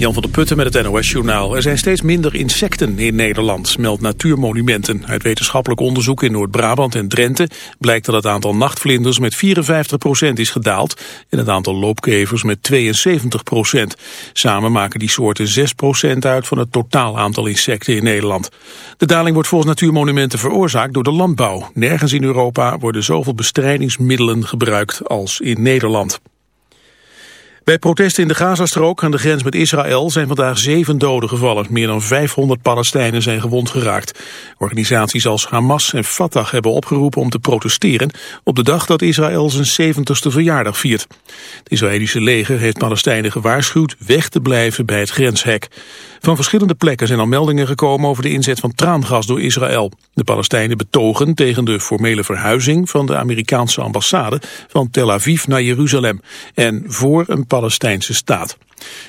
Jan van der Putten met het NOS-journaal. Er zijn steeds minder insecten in Nederland, meldt Natuurmonumenten. Uit wetenschappelijk onderzoek in Noord-Brabant en Drenthe... blijkt dat het aantal nachtvlinders met 54% is gedaald... en het aantal loopkevers met 72% Samen maken die soorten 6% uit van het totaal aantal insecten in Nederland. De daling wordt volgens Natuurmonumenten veroorzaakt door de landbouw. Nergens in Europa worden zoveel bestrijdingsmiddelen gebruikt als in Nederland. Bij protesten in de Gazastrook aan de grens met Israël zijn vandaag zeven doden gevallen. Meer dan 500 Palestijnen zijn gewond geraakt. Organisaties als Hamas en Fatah hebben opgeroepen om te protesteren op de dag dat Israël zijn 70ste verjaardag viert. Het Israëlische leger heeft Palestijnen gewaarschuwd weg te blijven bij het grenshek. Van verschillende plekken zijn al meldingen gekomen over de inzet van traangas door Israël. De Palestijnen betogen tegen de formele verhuizing van de Amerikaanse ambassade van Tel Aviv naar Jeruzalem en voor een Palestijnse staat.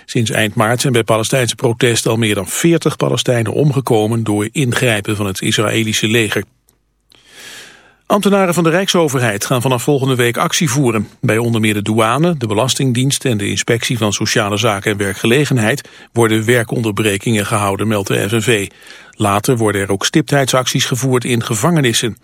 Sinds eind maart zijn bij Palestijnse protesten al meer dan 40 Palestijnen omgekomen door ingrijpen van het Israëlische leger. Ambtenaren van de Rijksoverheid gaan vanaf volgende week actie voeren. Bij onder meer de douane, de Belastingdienst en de Inspectie van Sociale Zaken en Werkgelegenheid worden werkonderbrekingen gehouden, meldt de FNV. Later worden er ook stiptheidsacties gevoerd in gevangenissen.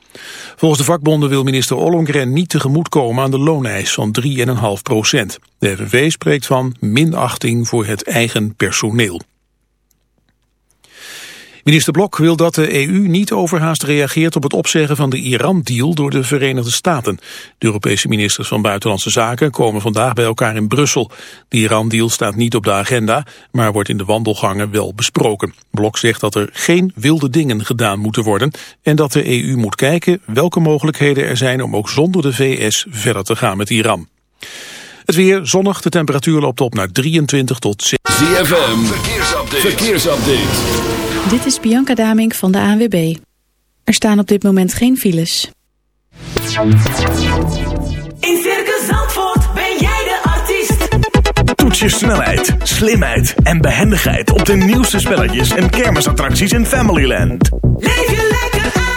Volgens de vakbonden wil minister Ollongren niet tegemoetkomen aan de looneis van 3,5 procent. De FNV spreekt van minachting voor het eigen personeel. Minister Blok wil dat de EU niet overhaast reageert op het opzeggen van de Iran-deal door de Verenigde Staten. De Europese ministers van Buitenlandse Zaken komen vandaag bij elkaar in Brussel. De Iran-deal staat niet op de agenda, maar wordt in de wandelgangen wel besproken. Blok zegt dat er geen wilde dingen gedaan moeten worden en dat de EU moet kijken welke mogelijkheden er zijn om ook zonder de VS verder te gaan met Iran. Het weer zonnig, de temperatuur loopt op naar 23 tot 6. ZFM, verkeersupdate. verkeersupdate. Dit is Bianca Damink van de ANWB. Er staan op dit moment geen files. In Circus Zandvoort ben jij de artiest. Toets je snelheid, slimheid en behendigheid op de nieuwste spelletjes en kermisattracties in Familyland. Leef je lekker uit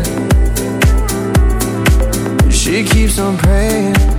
keeps on praying.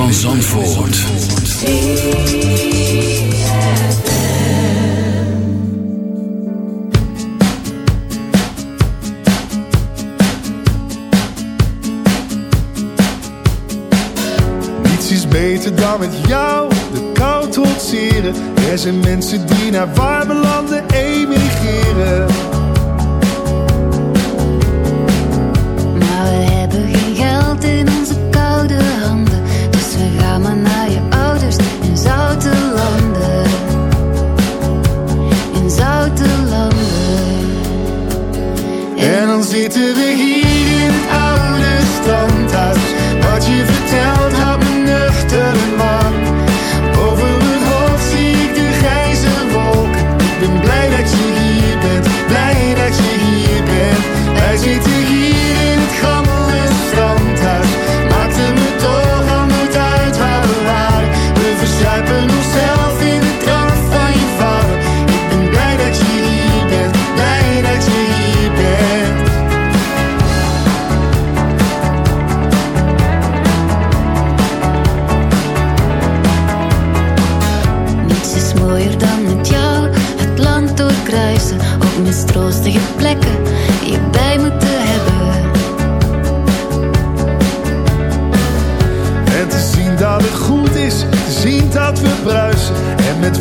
van Zandvoort. Niets is beter dan met jou de kou trotseren. Er zijn mensen die naar warme landen emigreren.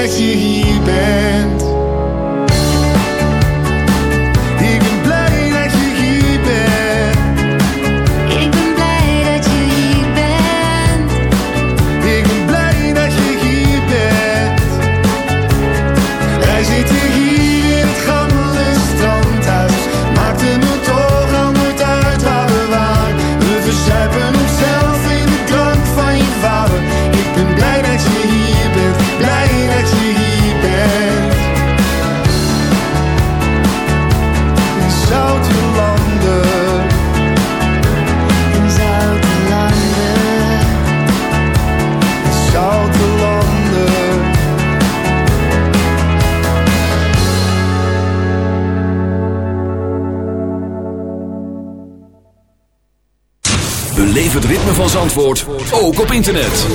dat je hier bent. van Zandvoort ook op internet.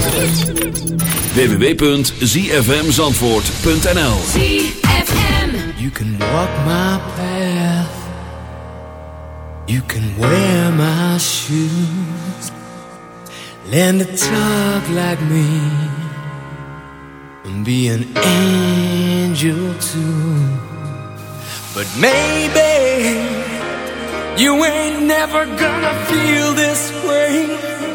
www.zfmzandvoort.nl You can walk my path. You can wear my shoes. Learn to talk like me. And be an angel too. But maybe You ain't never gonna feel this way.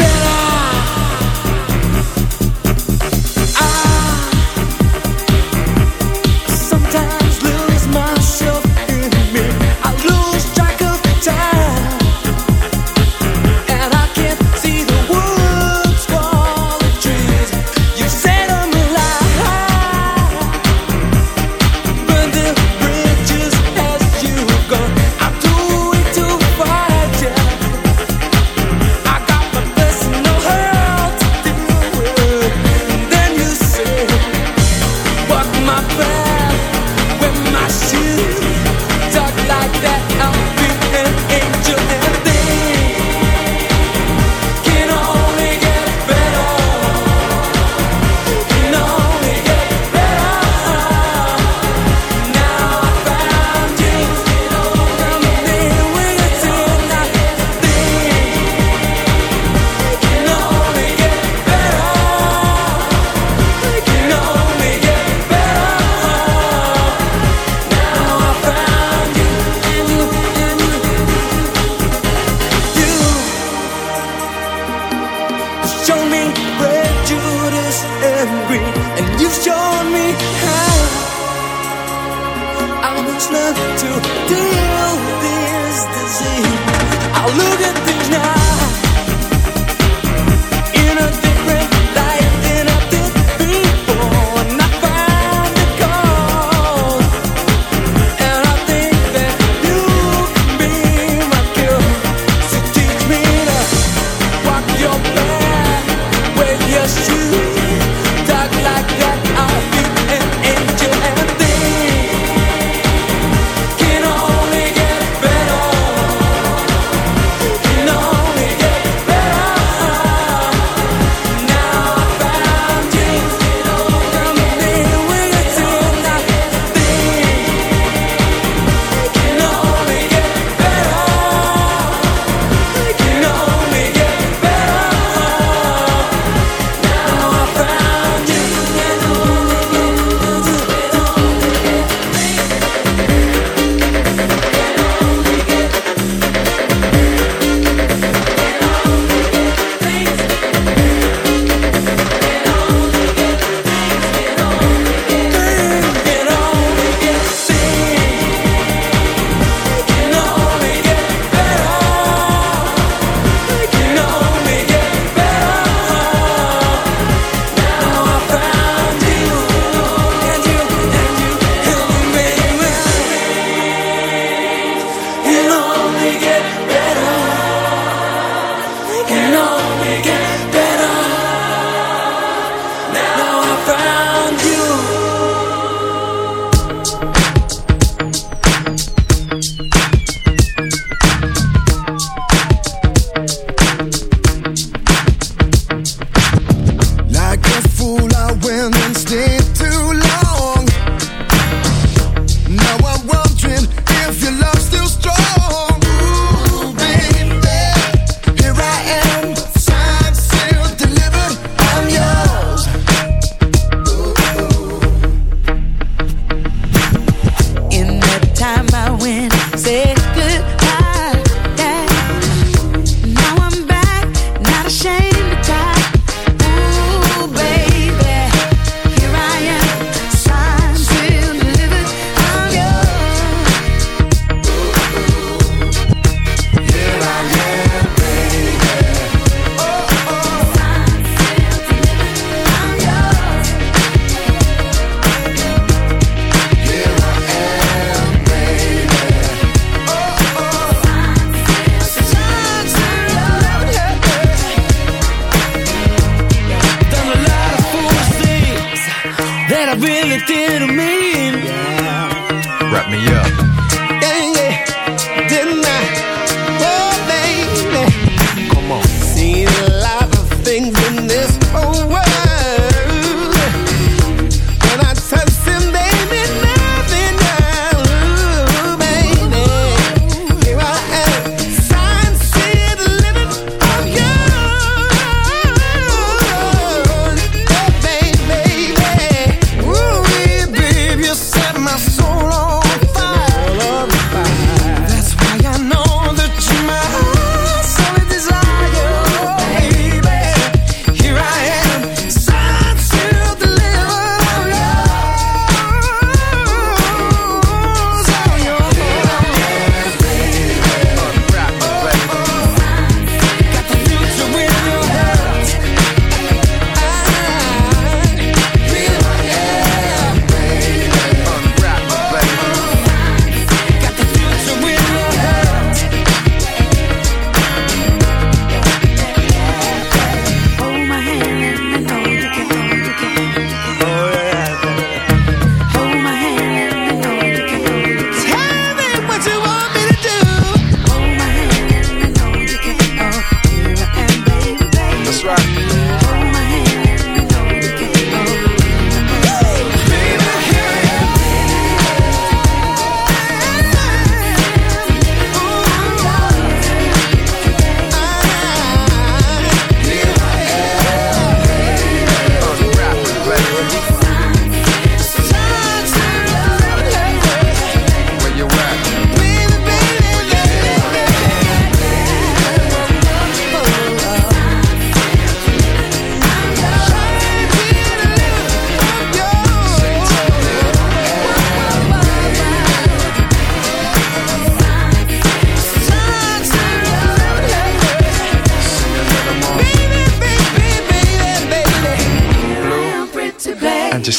Wrap me up.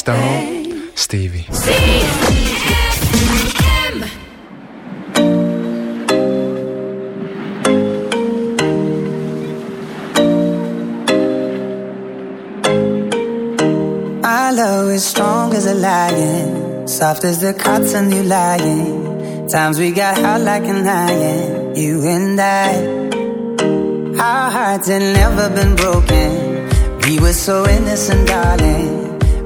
Stone, Stevie. My love is strong as a lion, soft as the cotton you lying. Times we got hot like an iron, you and I. Our hearts had never been broken. We were so innocent, darling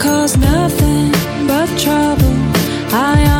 cause nothing but trouble. I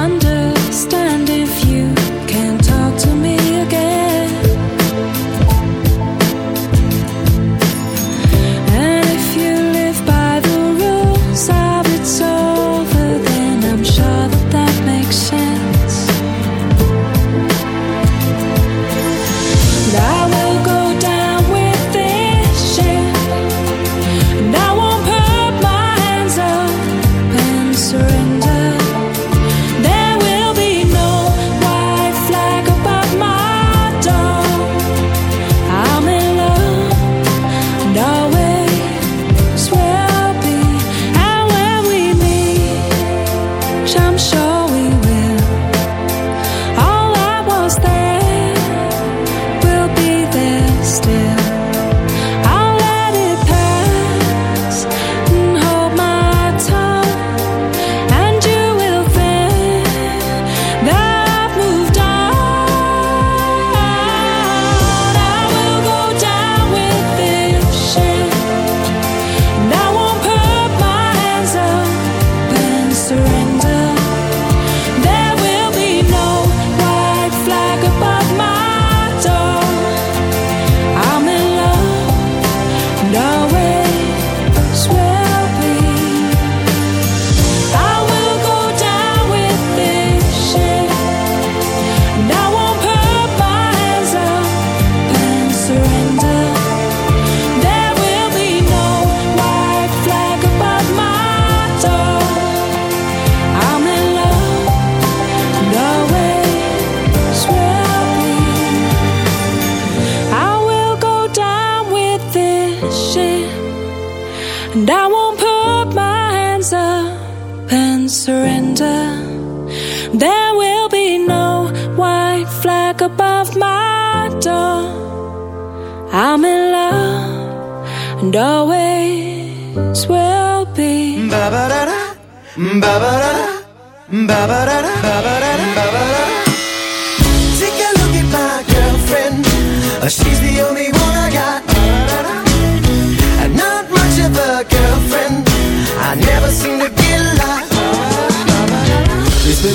always will be. Ba-ba-da-da, ba-ba-da-da, ba-ba-da-da, ba-ba-da-da, ba-ba-da. Take a look at my girlfriend. Uh, She's the only one I got. Not much of a girlfriend. I never seem to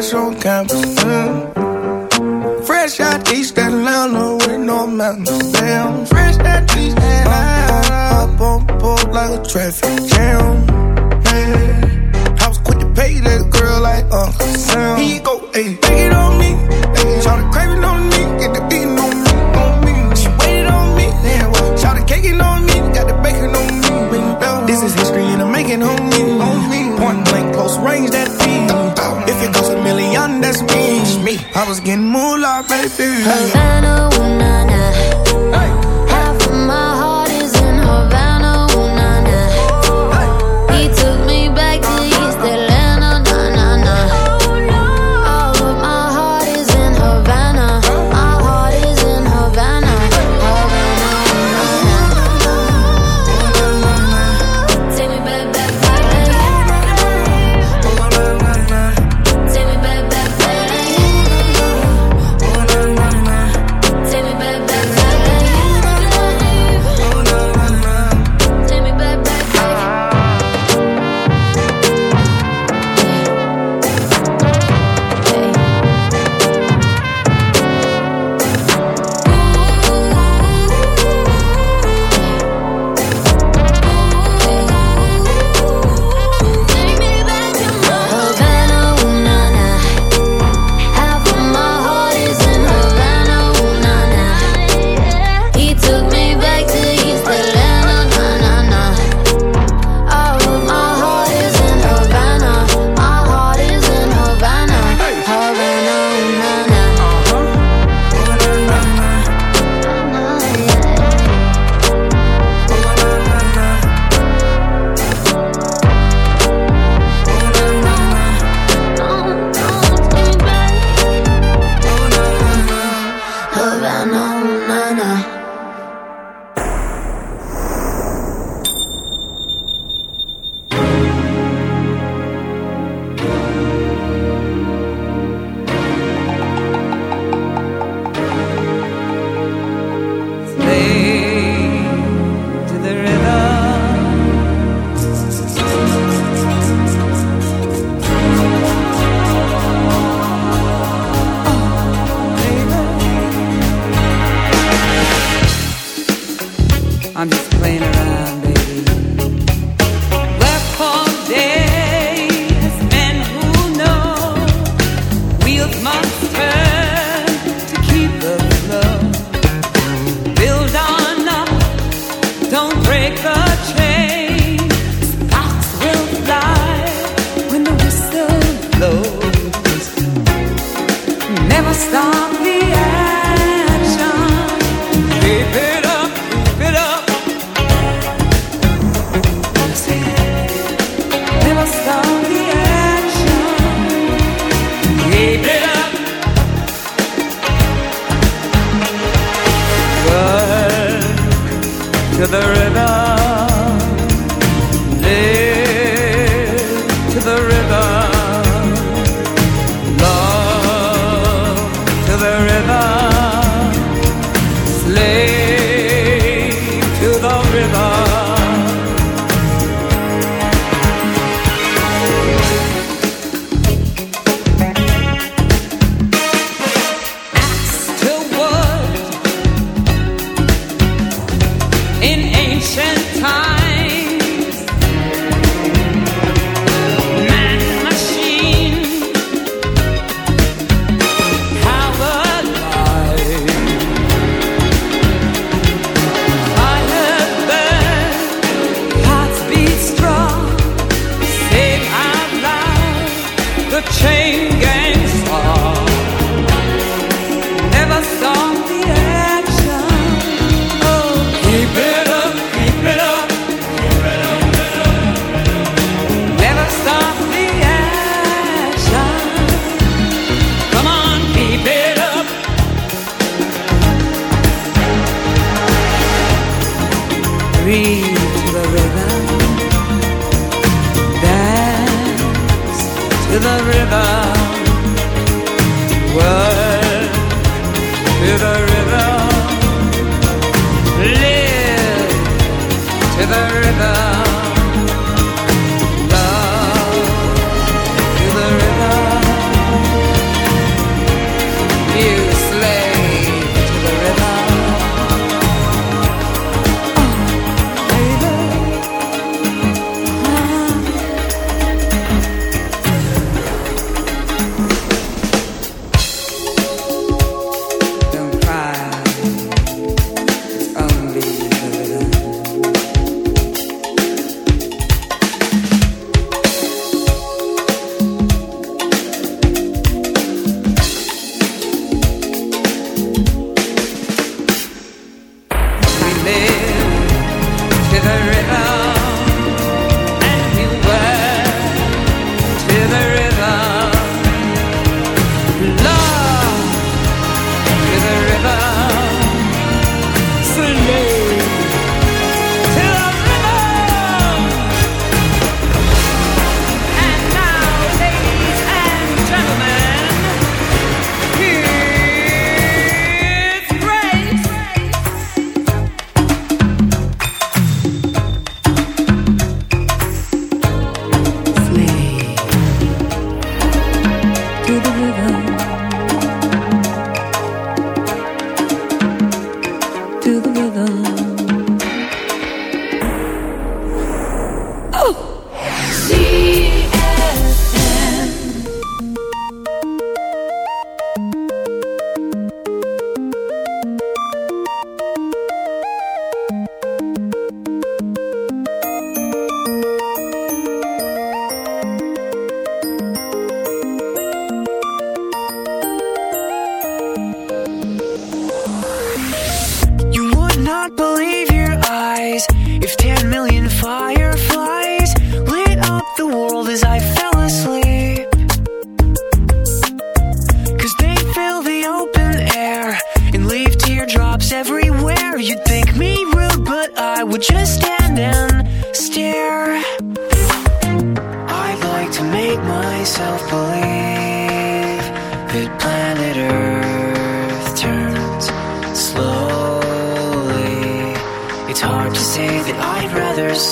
Fresh on campus. mm. Fresh out East Atlanta with no mountains down. Fresh out East Atlanta. Up on board like a traffic jam. Me. me. I was getting moolah, baby. Havana,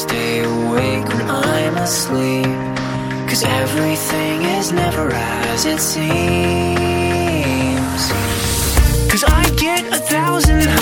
stay awake when I'm asleep. Cause everything is never as it seems. Cause I get a thousand.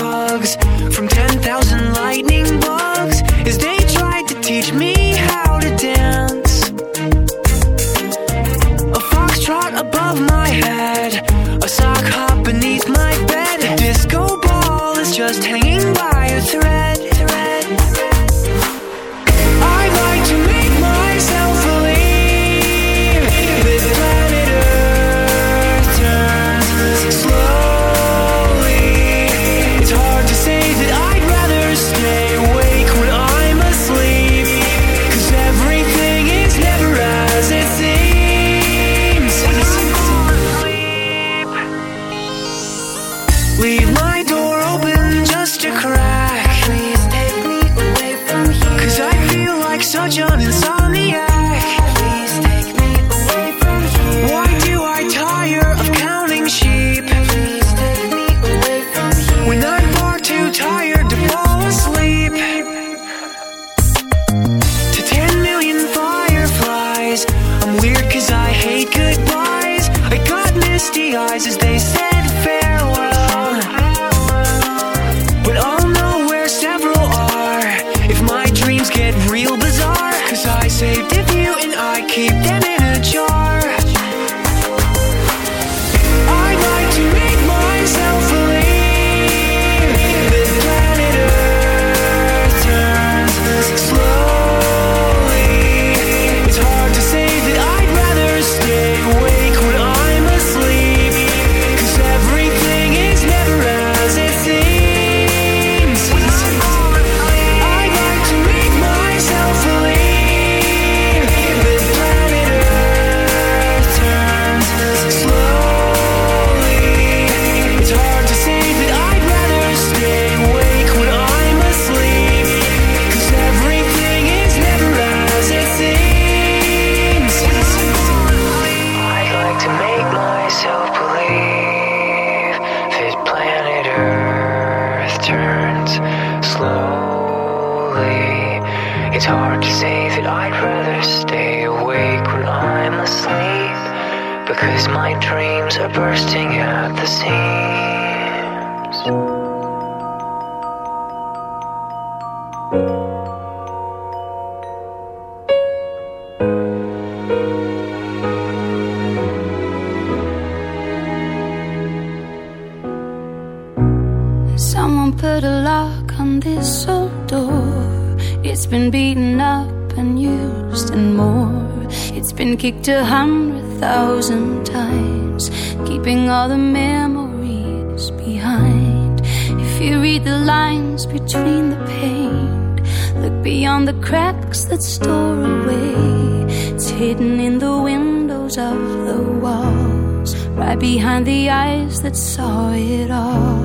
And the eyes that saw it all.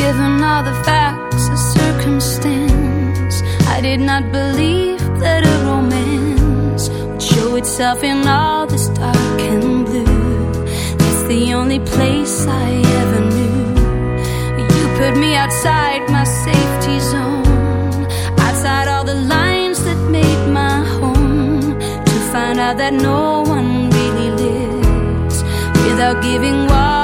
Given all the facts and circumstance, I did not believe that a romance would show itself in all this dark and blue. That's the only place I ever knew. You put me outside my safety zone out that no one really lives without giving up.